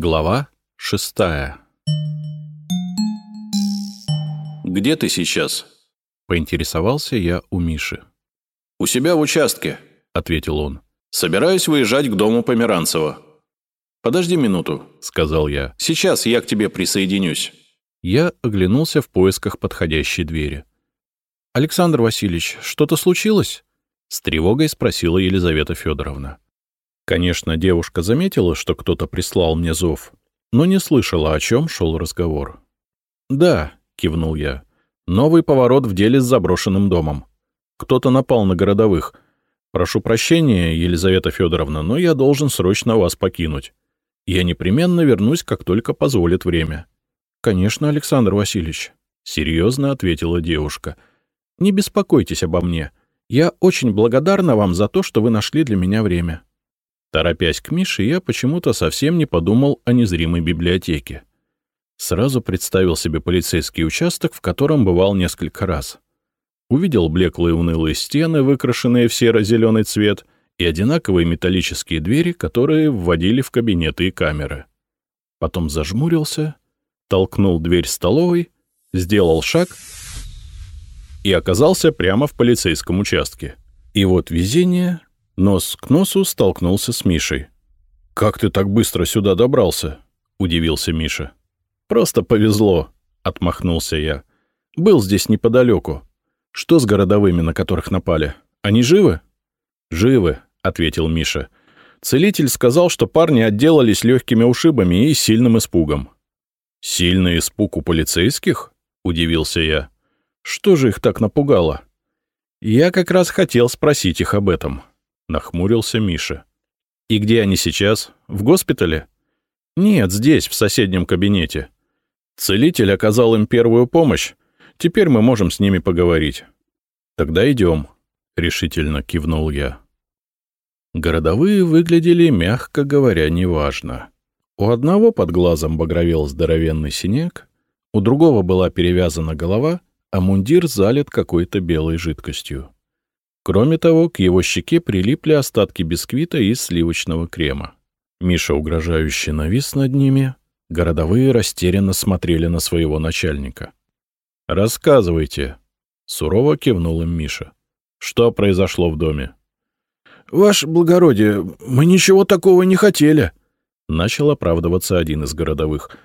Глава шестая «Где ты сейчас?» — поинтересовался я у Миши. «У себя в участке», — ответил он. «Собираюсь выезжать к дому Померанцева». «Подожди минуту», — сказал я. «Сейчас я к тебе присоединюсь». Я оглянулся в поисках подходящей двери. «Александр Васильевич, что-то случилось?» — с тревогой спросила Елизавета Федоровна. Конечно, девушка заметила, что кто-то прислал мне зов, но не слышала, о чем шел разговор. «Да», — кивнул я, — «новый поворот в деле с заброшенным домом. Кто-то напал на городовых. Прошу прощения, Елизавета Федоровна, но я должен срочно вас покинуть. Я непременно вернусь, как только позволит время». «Конечно, Александр Васильевич», — серьезно ответила девушка. «Не беспокойтесь обо мне. Я очень благодарна вам за то, что вы нашли для меня время». Торопясь к Мише, я почему-то совсем не подумал о незримой библиотеке. Сразу представил себе полицейский участок, в котором бывал несколько раз. Увидел блеклые унылые стены, выкрашенные в серо-зеленый цвет, и одинаковые металлические двери, которые вводили в кабинеты и камеры. Потом зажмурился, толкнул дверь столовой, сделал шаг и оказался прямо в полицейском участке. И вот везение Нос к носу столкнулся с Мишей. «Как ты так быстро сюда добрался?» — удивился Миша. «Просто повезло», — отмахнулся я. «Был здесь неподалеку. Что с городовыми, на которых напали? Они живы?» «Живы», — ответил Миша. Целитель сказал, что парни отделались легкими ушибами и сильным испугом. «Сильный испуг у полицейских?» — удивился я. «Что же их так напугало?» «Я как раз хотел спросить их об этом». — нахмурился Миша. «И где они сейчас? В госпитале?» «Нет, здесь, в соседнем кабинете. Целитель оказал им первую помощь. Теперь мы можем с ними поговорить». «Тогда идем», — решительно кивнул я. Городовые выглядели, мягко говоря, неважно. У одного под глазом багровел здоровенный синяк, у другого была перевязана голова, а мундир залит какой-то белой жидкостью. Кроме того, к его щеке прилипли остатки бисквита и сливочного крема. Миша угрожающе навис над ними. Городовые растерянно смотрели на своего начальника. «Рассказывайте», — сурово кивнул им Миша. «Что произошло в доме?» «Ваше благородие, мы ничего такого не хотели», — начал оправдываться один из городовых.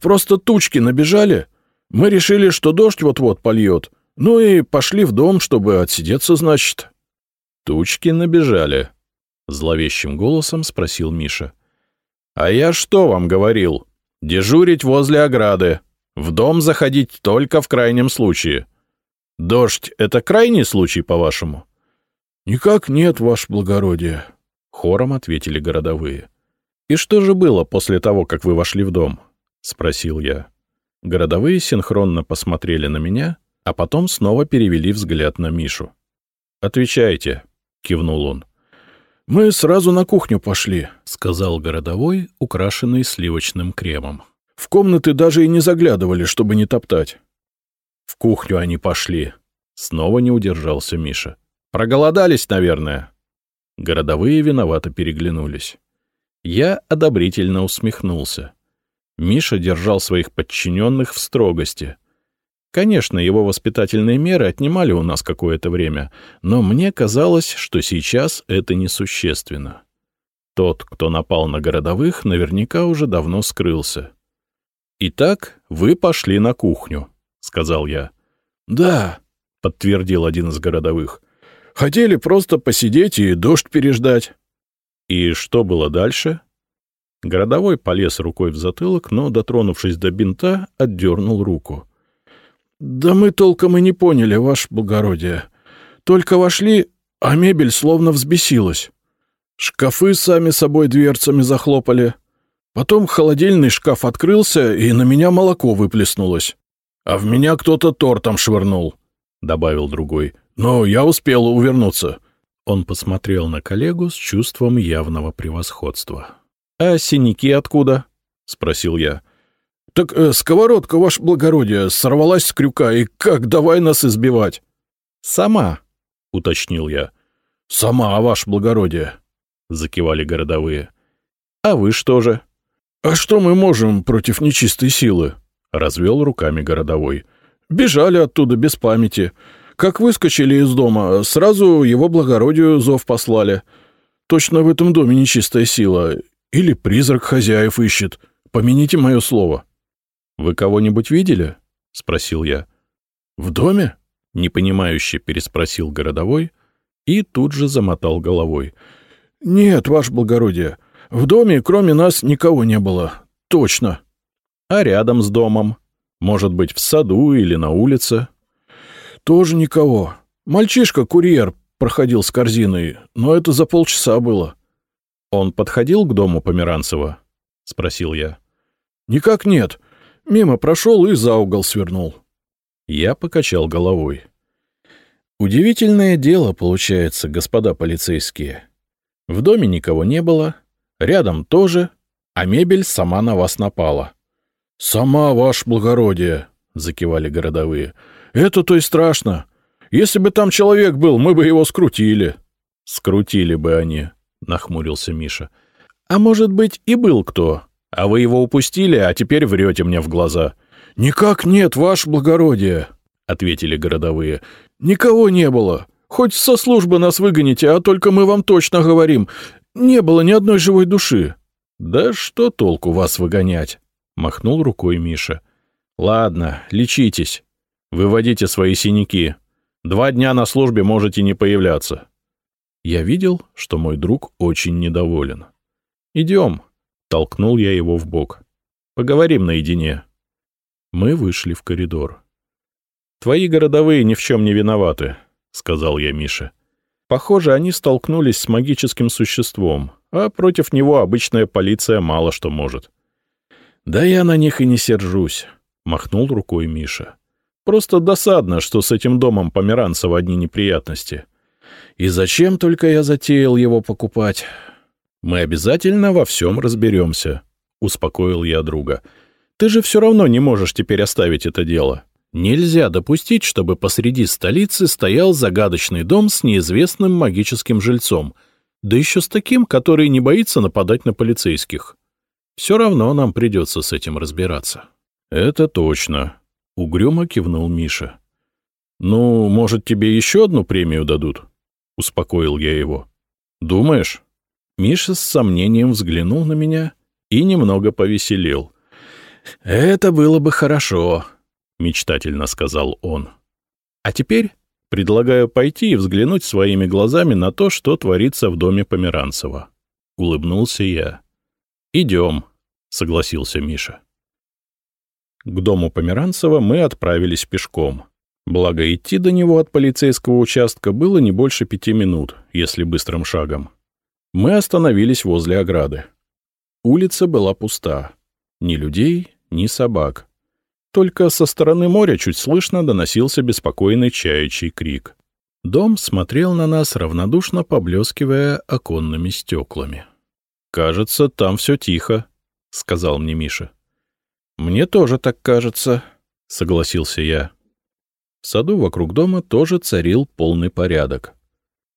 «Просто тучки набежали. Мы решили, что дождь вот-вот польет. Ну и пошли в дом, чтобы отсидеться, значит. Тучки набежали. Зловещим голосом спросил Миша. А я что вам говорил? Дежурить возле ограды. В дом заходить только в крайнем случае. Дождь — это крайний случай, по-вашему? Никак нет, ваше благородие. Хором ответили городовые. «И что же было после того, как вы вошли в дом?» — спросил я. Городовые синхронно посмотрели на меня — а потом снова перевели взгляд на Мишу. «Отвечайте», — кивнул он. «Мы сразу на кухню пошли», — сказал городовой, украшенный сливочным кремом. «В комнаты даже и не заглядывали, чтобы не топтать». «В кухню они пошли», — снова не удержался Миша. «Проголодались, наверное». Городовые виновато переглянулись. Я одобрительно усмехнулся. Миша держал своих подчиненных в строгости — Конечно, его воспитательные меры отнимали у нас какое-то время, но мне казалось, что сейчас это несущественно. Тот, кто напал на городовых, наверняка уже давно скрылся. «Итак, вы пошли на кухню», — сказал я. «Да», — подтвердил один из городовых. «Хотели просто посидеть и дождь переждать». «И что было дальше?» Городовой полез рукой в затылок, но, дотронувшись до бинта, отдернул руку. «Да мы толком и не поняли, ваше благородие. Только вошли, а мебель словно взбесилась. Шкафы сами собой дверцами захлопали. Потом холодильный шкаф открылся, и на меня молоко выплеснулось. А в меня кто-то тортом швырнул», — добавил другой. «Но я успел увернуться». Он посмотрел на коллегу с чувством явного превосходства. «А синяки откуда?» — спросил я. — Так э, сковородка, ваше благородие, сорвалась с крюка, и как давай нас избивать? — Сама, — уточнил я. — Сама, ваше благородие, — закивали городовые. — А вы что же? «А что мы можем против нечистой силы?» — развел руками городовой. «Бежали оттуда без памяти. Как выскочили из дома, сразу его благородию зов послали. Точно в этом доме нечистая сила. Или призрак хозяев ищет. Помяните мое слово». «Вы кого-нибудь видели?» — спросил я. «В доме?» — непонимающе переспросил городовой и тут же замотал головой. «Нет, ваше благородие, в доме кроме нас никого не было. Точно». «А рядом с домом? Может быть, в саду или на улице?» «Тоже никого. Мальчишка-курьер проходил с корзиной, но это за полчаса было». «Он подходил к дому Померанцева?» — спросил я. «Никак нет. Мимо прошел и за угол свернул». Я покачал головой. «Удивительное дело получается, господа полицейские. В доме никого не было, рядом тоже, а мебель сама на вас напала». «Сама, ваше благородие», — закивали городовые. Это-то и страшно. Если бы там человек был, мы бы его скрутили. — Скрутили бы они, — нахмурился Миша. — А может быть, и был кто, а вы его упустили, а теперь врете мне в глаза. — Никак нет, ваше благородие, — ответили городовые. — Никого не было. Хоть со службы нас выгоните, а только мы вам точно говорим. Не было ни одной живой души. — Да что толку вас выгонять? — махнул рукой Миша. — Ладно, лечитесь. Выводите свои синяки. Два дня на службе можете не появляться. Я видел, что мой друг очень недоволен. «Идем», — толкнул я его в бок. «Поговорим наедине». Мы вышли в коридор. «Твои городовые ни в чем не виноваты», — сказал я Мише. «Похоже, они столкнулись с магическим существом, а против него обычная полиция мало что может». «Да я на них и не сержусь», — махнул рукой Миша. Просто досадно, что с этим домом Померанцева одни неприятности. И зачем только я затеял его покупать? Мы обязательно во всем разберемся, — успокоил я друга. Ты же все равно не можешь теперь оставить это дело. Нельзя допустить, чтобы посреди столицы стоял загадочный дом с неизвестным магическим жильцом, да еще с таким, который не боится нападать на полицейских. Все равно нам придется с этим разбираться. — Это точно, Угрюмо кивнул Миша. «Ну, может, тебе еще одну премию дадут?» — успокоил я его. «Думаешь?» Миша с сомнением взглянул на меня и немного повеселел. «Это было бы хорошо», — мечтательно сказал он. «А теперь предлагаю пойти и взглянуть своими глазами на то, что творится в доме Померанцева». Улыбнулся я. «Идем», — согласился Миша. К дому Померанцева мы отправились пешком. Благо, идти до него от полицейского участка было не больше пяти минут, если быстрым шагом. Мы остановились возле ограды. Улица была пуста. Ни людей, ни собак. Только со стороны моря чуть слышно доносился беспокойный чаячий крик. Дом смотрел на нас, равнодушно поблескивая оконными стеклами. «Кажется, там все тихо», — сказал мне Миша. «Мне тоже так кажется», — согласился я. В саду вокруг дома тоже царил полный порядок.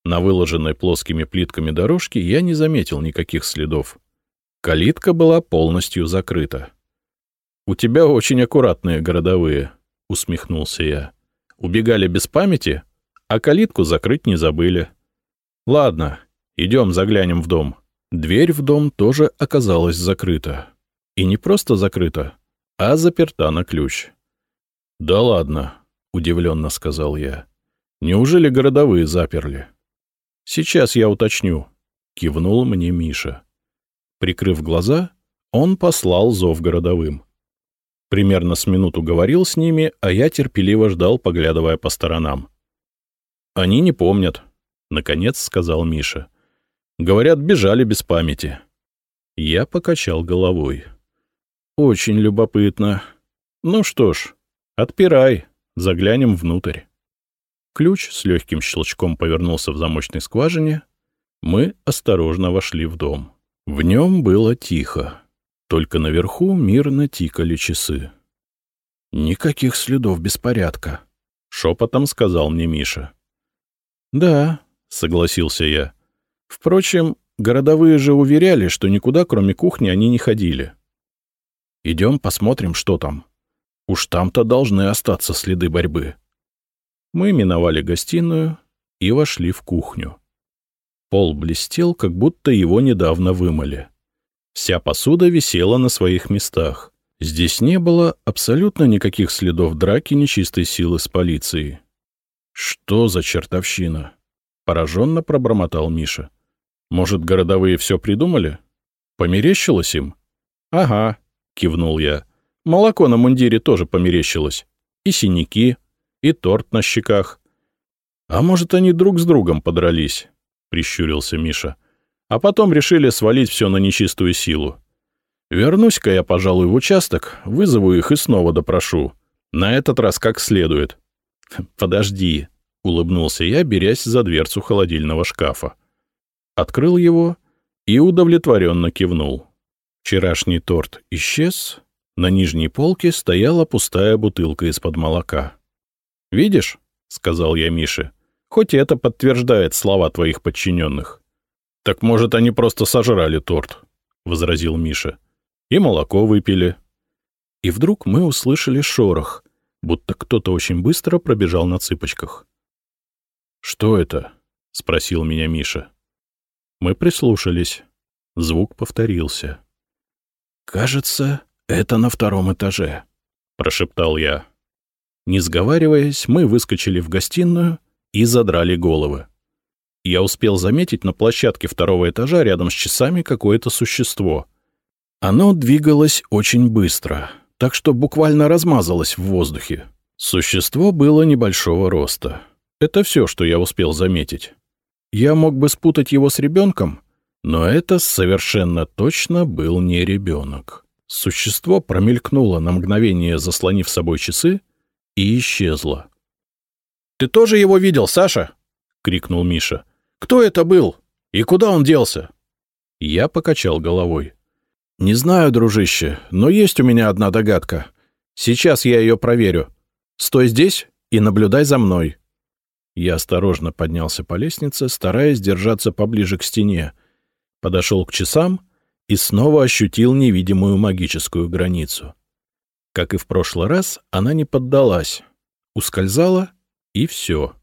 На выложенной плоскими плитками дорожке я не заметил никаких следов. Калитка была полностью закрыта. «У тебя очень аккуратные городовые», — усмехнулся я. «Убегали без памяти, а калитку закрыть не забыли». «Ладно, идем заглянем в дом». Дверь в дом тоже оказалась закрыта. И не просто закрыта, а заперта на ключ. — Да ладно, — удивленно сказал я. — Неужели городовые заперли? — Сейчас я уточню, — кивнул мне Миша. Прикрыв глаза, он послал зов городовым. Примерно с минуту говорил с ними, а я терпеливо ждал, поглядывая по сторонам. — Они не помнят, — наконец сказал Миша. — Говорят, бежали без памяти. Я покачал головой. — очень любопытно. Ну что ж, отпирай, заглянем внутрь. Ключ с легким щелчком повернулся в замочной скважине. Мы осторожно вошли в дом. В нем было тихо. Только наверху мирно тикали часы. «Никаких следов беспорядка», — шепотом сказал мне Миша. «Да», — согласился я. «Впрочем, городовые же уверяли, что никуда, кроме кухни, они не ходили. Идем посмотрим, что там. Уж там-то должны остаться следы борьбы. Мы миновали гостиную и вошли в кухню. Пол блестел, как будто его недавно вымыли. Вся посуда висела на своих местах. Здесь не было абсолютно никаких следов драки нечистой силы с полицией. «Что за чертовщина?» — пораженно пробормотал Миша. «Может, городовые все придумали? Померещилось им?» «Ага», — кивнул я. «Молоко на мундире тоже померещилось. И синяки, и торт на щеках. А может, они друг с другом подрались?» — прищурился Миша. «А потом решили свалить все на нечистую силу. Вернусь-ка я, пожалуй, в участок, вызову их и снова допрошу. На этот раз как следует. «Подожди», — улыбнулся я, берясь за дверцу холодильного шкафа. Открыл его и удовлетворенно кивнул. Вчерашний торт исчез, на нижней полке стояла пустая бутылка из-под молока. «Видишь?» — сказал я Мише. «Хоть это подтверждает слова твоих подчиненных». «Так, может, они просто сожрали торт», — возразил Миша. «И молоко выпили». И вдруг мы услышали шорох — будто кто-то очень быстро пробежал на цыпочках. «Что это?» — спросил меня Миша. Мы прислушались. Звук повторился. «Кажется, это на втором этаже», — прошептал я. Не сговариваясь, мы выскочили в гостиную и задрали головы. Я успел заметить на площадке второго этажа рядом с часами какое-то существо. Оно двигалось очень быстро — так что буквально размазалось в воздухе. Существо было небольшого роста. Это все, что я успел заметить. Я мог бы спутать его с ребенком, но это совершенно точно был не ребенок. Существо промелькнуло на мгновение, заслонив собой часы, и исчезло. — Ты тоже его видел, Саша? — крикнул Миша. — Кто это был? И куда он делся? Я покачал головой. «Не знаю, дружище, но есть у меня одна догадка. Сейчас я ее проверю. Стой здесь и наблюдай за мной». Я осторожно поднялся по лестнице, стараясь держаться поближе к стене. Подошел к часам и снова ощутил невидимую магическую границу. Как и в прошлый раз, она не поддалась. Ускользала, и все.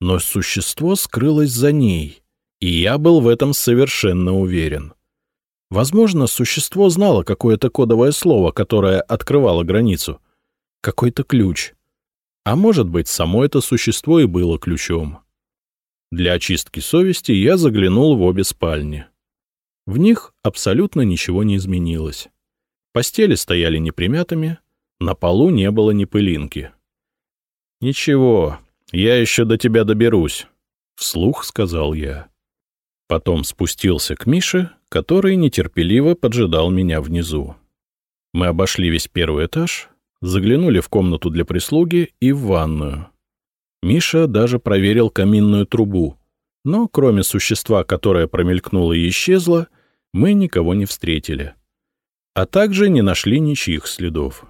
Но существо скрылось за ней, и я был в этом совершенно уверен. Возможно, существо знало какое-то кодовое слово, которое открывало границу. Какой-то ключ. А может быть, само это существо и было ключом. Для очистки совести я заглянул в обе спальни. В них абсолютно ничего не изменилось. Постели стояли непримятыми, на полу не было ни пылинки. «Ничего, я еще до тебя доберусь», — вслух сказал я. Потом спустился к Мише, который нетерпеливо поджидал меня внизу. Мы обошли весь первый этаж, заглянули в комнату для прислуги и в ванную. Миша даже проверил каминную трубу, но кроме существа, которое промелькнуло и исчезло, мы никого не встретили. А также не нашли ничьих следов.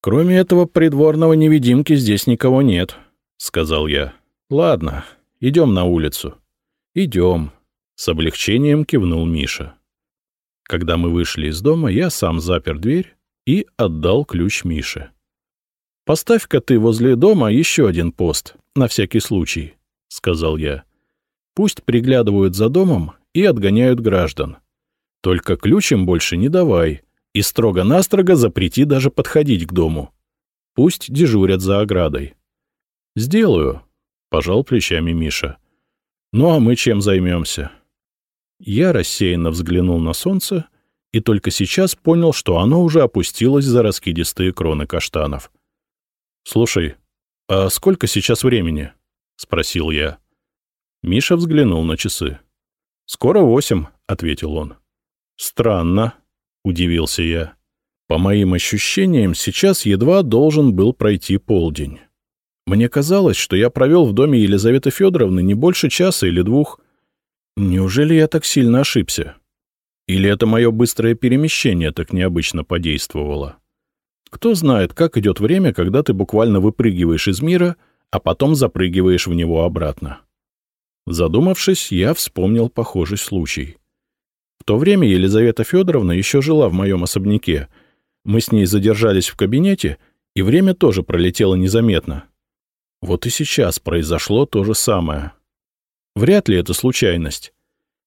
«Кроме этого придворного невидимки здесь никого нет», — сказал я. «Ладно, идем на улицу». «Идем», с облегчением кивнул Миша. Когда мы вышли из дома, я сам запер дверь и отдал ключ Мише. «Поставь-ка ты возле дома еще один пост, на всякий случай», — сказал я. «Пусть приглядывают за домом и отгоняют граждан. Только ключ им больше не давай и строго-настрого запрети даже подходить к дому. Пусть дежурят за оградой». «Сделаю», — пожал плечами Миша. «Ну а мы чем займемся?» Я рассеянно взглянул на солнце и только сейчас понял, что оно уже опустилось за раскидистые кроны каштанов. «Слушай, а сколько сейчас времени?» — спросил я. Миша взглянул на часы. «Скоро восемь», — ответил он. «Странно», — удивился я. По моим ощущениям, сейчас едва должен был пройти полдень. Мне казалось, что я провел в доме Елизаветы Федоровны не больше часа или двух — Неужели я так сильно ошибся? Или это мое быстрое перемещение так необычно подействовало? Кто знает, как идет время, когда ты буквально выпрыгиваешь из мира, а потом запрыгиваешь в него обратно. Задумавшись, я вспомнил похожий случай. В то время Елизавета Федоровна еще жила в моем особняке. Мы с ней задержались в кабинете, и время тоже пролетело незаметно. Вот и сейчас произошло то же самое. Вряд ли это случайность.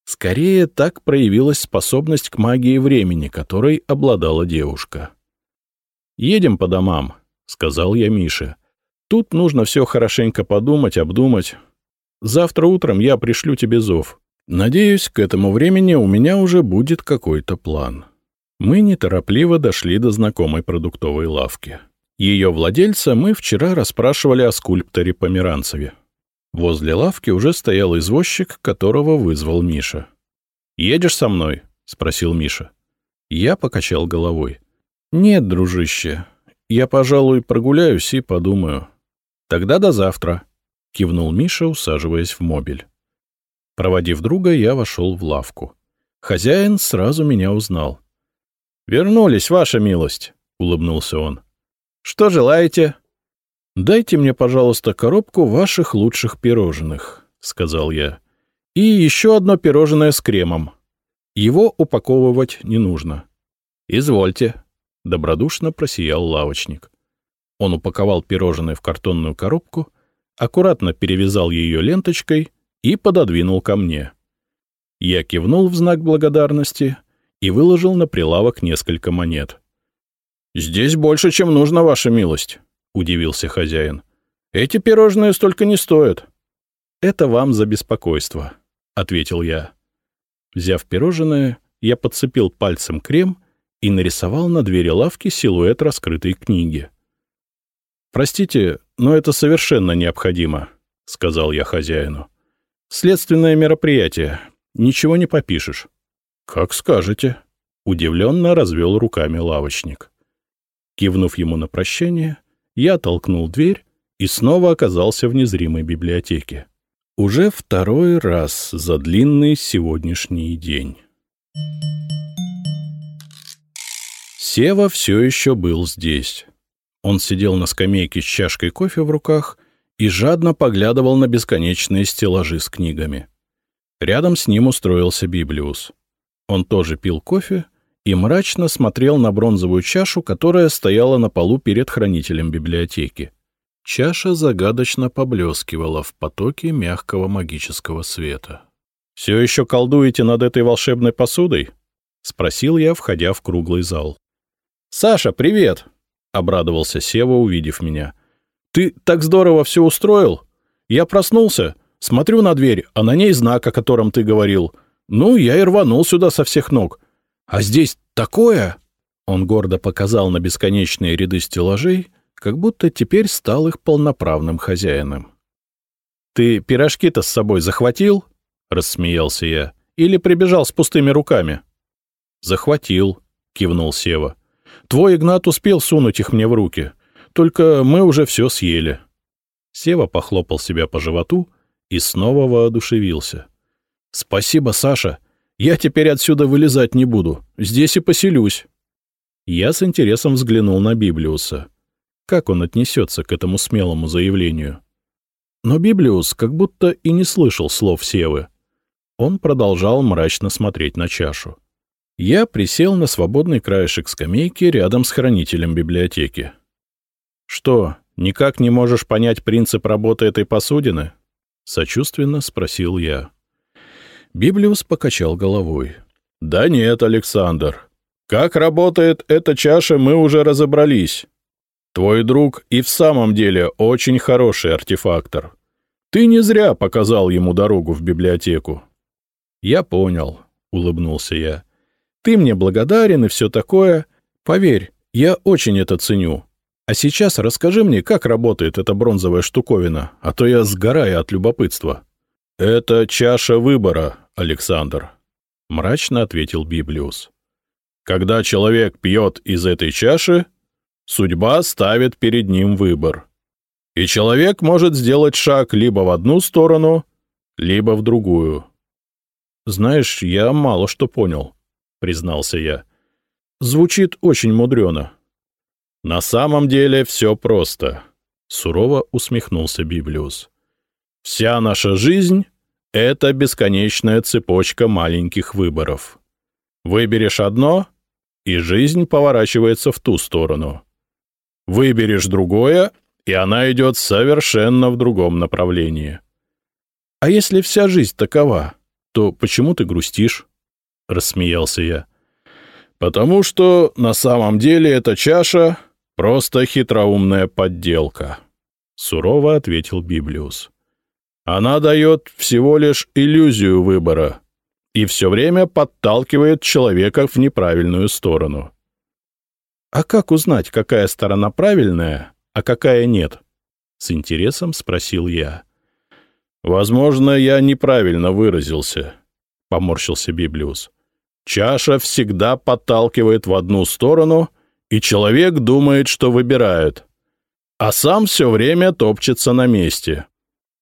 Скорее, так проявилась способность к магии времени, которой обладала девушка. «Едем по домам», — сказал я Мише. «Тут нужно все хорошенько подумать, обдумать. Завтра утром я пришлю тебе зов. Надеюсь, к этому времени у меня уже будет какой-то план». Мы неторопливо дошли до знакомой продуктовой лавки. Ее владельца мы вчера расспрашивали о скульпторе Померанцеве. Возле лавки уже стоял извозчик, которого вызвал Миша. «Едешь со мной?» — спросил Миша. Я покачал головой. «Нет, дружище, я, пожалуй, прогуляюсь и подумаю». «Тогда до завтра», — кивнул Миша, усаживаясь в мобиль. Проводив друга, я вошел в лавку. Хозяин сразу меня узнал. «Вернулись, ваша милость», — улыбнулся он. Что желаете? — Дайте мне, пожалуйста, коробку ваших лучших пирожных, — сказал я. — И еще одно пирожное с кремом. Его упаковывать не нужно. — Извольте, — добродушно просиял лавочник. Он упаковал пирожное в картонную коробку, аккуратно перевязал ее ленточкой и пододвинул ко мне. Я кивнул в знак благодарности и выложил на прилавок несколько монет. — Здесь больше, чем нужно, ваша милость, — удивился хозяин. — Эти пирожные столько не стоят. — Это вам за беспокойство, — ответил я. Взяв пирожное, я подцепил пальцем крем и нарисовал на двери лавки силуэт раскрытой книги. — Простите, но это совершенно необходимо, — сказал я хозяину. — Следственное мероприятие. Ничего не попишешь. — Как скажете, — удивленно развел руками лавочник. Кивнув ему на прощание, я толкнул дверь и снова оказался в незримой библиотеке. Уже второй раз за длинный сегодняшний день. Сева все еще был здесь. Он сидел на скамейке с чашкой кофе в руках и жадно поглядывал на бесконечные стеллажи с книгами. Рядом с ним устроился Библиус. Он тоже пил кофе и мрачно смотрел на бронзовую чашу, которая стояла на полу перед хранителем библиотеки. Чаша загадочно поблескивала в потоке мягкого магического света. — Все еще колдуете над этой волшебной посудой? — спросил я, входя в круглый зал. — Саша, привет! — обрадовался Сева, увидев меня. — Ты так здорово все устроил? Я проснулся, смотрю на дверь, а на ней знак, о котором ты говорил. Ну, я и рванул сюда со всех ног. А здесь такое!» Он гордо показал на бесконечные ряды стеллажей, как будто теперь стал их полноправным хозяином. «Ты пирожки-то с собой захватил?» — рассмеялся я. «Или прибежал с пустыми руками?» «Захватил», — кивнул Сева. «Твой Игнат успел сунуть их мне в руки. Только мы уже все съели». Сева похлопал себя по животу и снова воодушевился. «Спасибо, Саша. Я теперь отсюда вылезать не буду. Здесь и поселюсь. Я с интересом взглянул на Библиуса. Как он отнесется к этому смелому заявлению? Но Библиус как будто и не слышал слов Севы. Он продолжал мрачно смотреть на чашу. Я присел на свободный краешек скамейки рядом с хранителем библиотеки. «Что, никак не можешь понять принцип работы этой посудины?» — сочувственно спросил я. Библиус покачал головой. — Да нет, Александр. Как работает эта чаша, мы уже разобрались. Твой друг и в самом деле очень хороший артефактор. Ты не зря показал ему дорогу в библиотеку. — Я понял, — улыбнулся я. — Ты мне благодарен и все такое. Поверь, я очень это ценю. А сейчас расскажи мне, как работает эта бронзовая штуковина, а то я сгораю от любопытства. — Это чаша выбора, Александр, — мрачно ответил Библиус. Когда человек пьет из этой чаши, судьба ставит перед ним выбор. И человек может сделать шаг либо в одну сторону, либо в другую. «Знаешь, я мало что понял», — признался я. «Звучит очень мудрено». «На самом деле все просто», — сурово усмехнулся Библиус. «Вся наша жизнь это бесконечная цепочка маленьких выборов. Выберешь одно и жизнь поворачивается в ту сторону. Выберешь другое, и она идет совершенно в другом направлении. А если вся жизнь такова, то почему ты грустишь? — рассмеялся я. — Потому что на самом деле эта чаша — просто хитроумная подделка, — сурово ответил Библиус. Она дает всего лишь иллюзию выбора и все время подталкивает человека в неправильную сторону. «А как узнать, какая сторона правильная, а какая нет?» — с интересом спросил я. «Возможно, я неправильно выразился», — поморщился Библиус. «Чаша всегда подталкивает в одну сторону, и человек думает, что выбирает, а сам все время топчется на месте.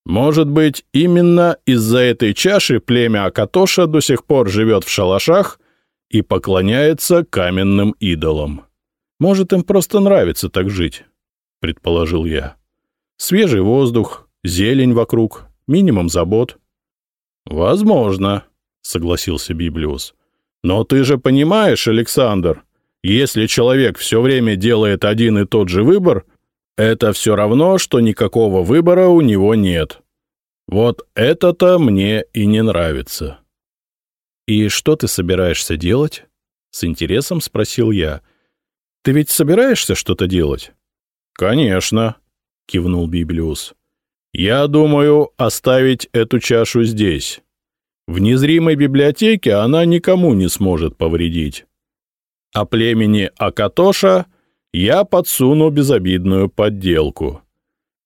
Может быть, именно из-за этой чаши племя Акатоша до сих пор живет в шалашах и поклоняется каменным идолам. Может, им просто нравится так жить, — предположил я. Свежий воздух, зелень вокруг, минимум забот. — Возможно, — согласился Библиус. — Но ты же понимаешь, Александр, если человек все время делает один и тот же выбор, это все равно, что никакого выбора у него нет. Вот это-то мне и не нравится. «И что ты собираешься делать?» — с интересом спросил я. «Ты ведь собираешься что-то делать?» «Конечно», — кивнул Библиус. «Я думаю оставить эту чашу здесь. В незримой библиотеке она никому не сможет повредить. А племени Акатоша — я подсуну безобидную подделку.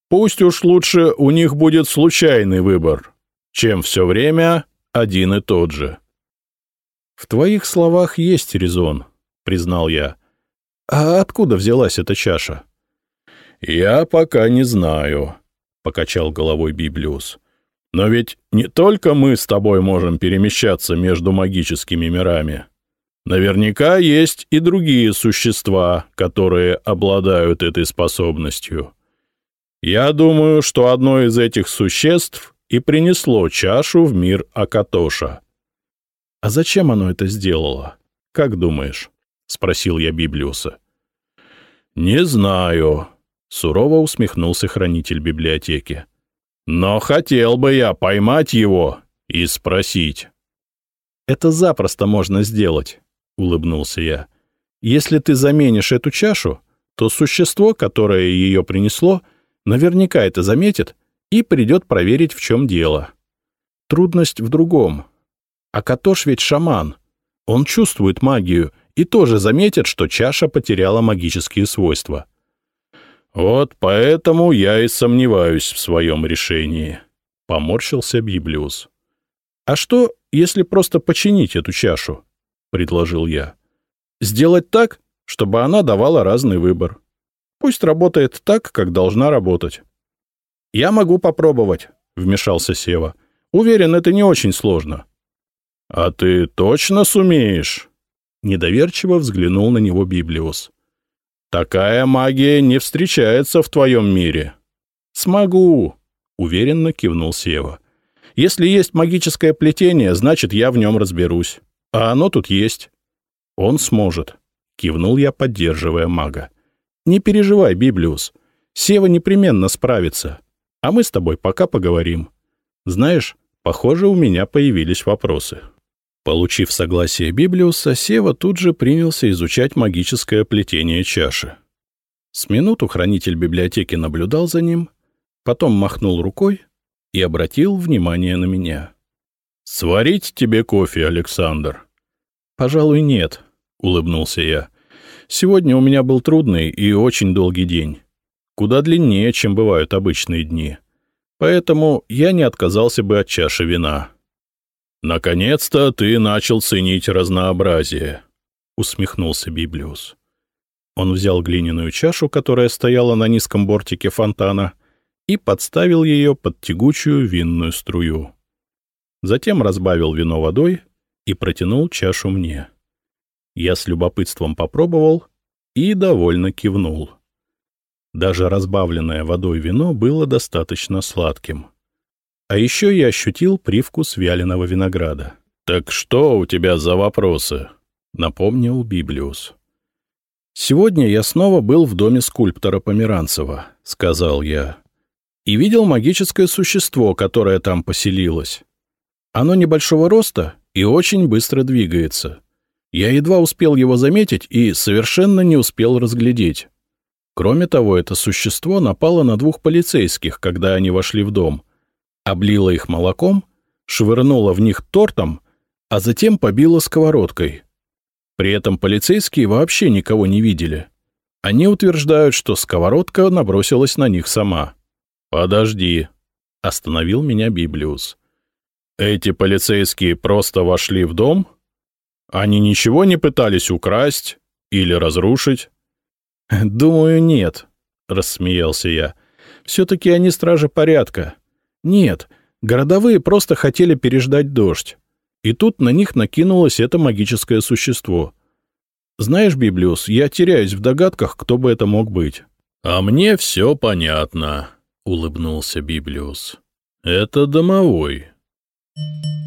Пусть уж лучше у них будет случайный выбор, чем все время один и тот же. — В твоих словах есть резон, — признал я. — А откуда взялась эта чаша? — Я пока не знаю, — покачал головой Библиус. — Но ведь не только мы с тобой можем перемещаться между магическими мирами. — Наверняка есть и другие существа, которые обладают этой способностью. Я думаю, что одно из этих существ и принесло чашу в мир Акатоша. — А зачем оно это сделало? Как думаешь? — спросил я Библиуса. — Не знаю, — сурово усмехнулся хранитель библиотеки. — Но хотел бы я поймать его и спросить. — Это запросто можно сделать. — улыбнулся я. «Если ты заменишь эту чашу, то существо, которое ее принесло, наверняка это заметит и придет проверить, в чем дело. Трудность в другом. А Катош ведь шаман. Он чувствует магию и тоже заметит, что чаша потеряла магические свойства». «Вот поэтому я и сомневаюсь в своем решении», — поморщился Библиус. «А что, если просто починить эту чашу?» Предложил я. «Сделать так, чтобы она давала разный выбор. Пусть работает так, как должна работать». «Я могу попробовать», — вмешался Сева. «Уверен, это не очень сложно». «А ты точно сумеешь?» Недоверчиво взглянул на него Библиус. «Такая магия не встречается в твоем мире». «Смогу», — уверенно кивнул Сева. «Если есть магическое плетение, значит, я в нем разберусь. А оно тут есть. Он сможет. Кивнул я, поддерживая мага. Не переживай, Библиус. Сева непременно справится. А мы с тобой пока поговорим. Знаешь, похоже, у меня появились вопросы. Получив согласие Библиуса, Сева тут же принялся изучать магическое плетение чаши. С минуту хранитель библиотеки наблюдал за ним, потом махнул рукой и обратил внимание на меня. «Сварить тебе кофе, Александр?» «Пожалуй, нет», — улыбнулся я. «Сегодня у меня был трудный и очень долгий день. Куда длиннее, чем бывают обычные дни. Поэтому я не отказался бы от чаши вина». «Наконец-то ты начал ценить разнообразие», — усмехнулся Библиус. Он взял глиняную чашу, которая стояла на низком бортике фонтана, и подставил ее под тягучую винную струю затем разбавил вино водой и протянул чашу мне. Я с любопытством попробовал и довольно кивнул. Даже разбавленное водой вино было достаточно сладким. А еще я ощутил привкус вяленого винограда. «Так что у тебя за вопросы?» — напомнил Библиус. «Сегодня я снова был в доме скульптора Померанцева», — сказал я, — «и видел магическое существо, которое там поселилось. Оно небольшого роста и очень быстро двигается. Я едва успел его заметить и совершенно не успел разглядеть. Кроме того, это существо напало на двух полицейских, когда они вошли в дом, облило их молоком, швырнуло в них тортом, а затем побило сковородкой. При этом полицейские вообще никого не видели. Они утверждают, что сковородка набросилась на них сама. «Подожди», — остановил меня Библиус. «Эти полицейские просто вошли в дом? Они ничего не пытались украсть или разрушить?» «Думаю, нет», — рассмеялся я. «Все-таки они стражи порядка. Нет, городовые просто хотели переждать дождь. И тут на них накинулось это магическое существо. Знаешь, Библиус, я теряюсь в догадках, кто бы это мог быть. — А мне все понятно, — улыбнулся Библиус. — Это домовой. Thank you.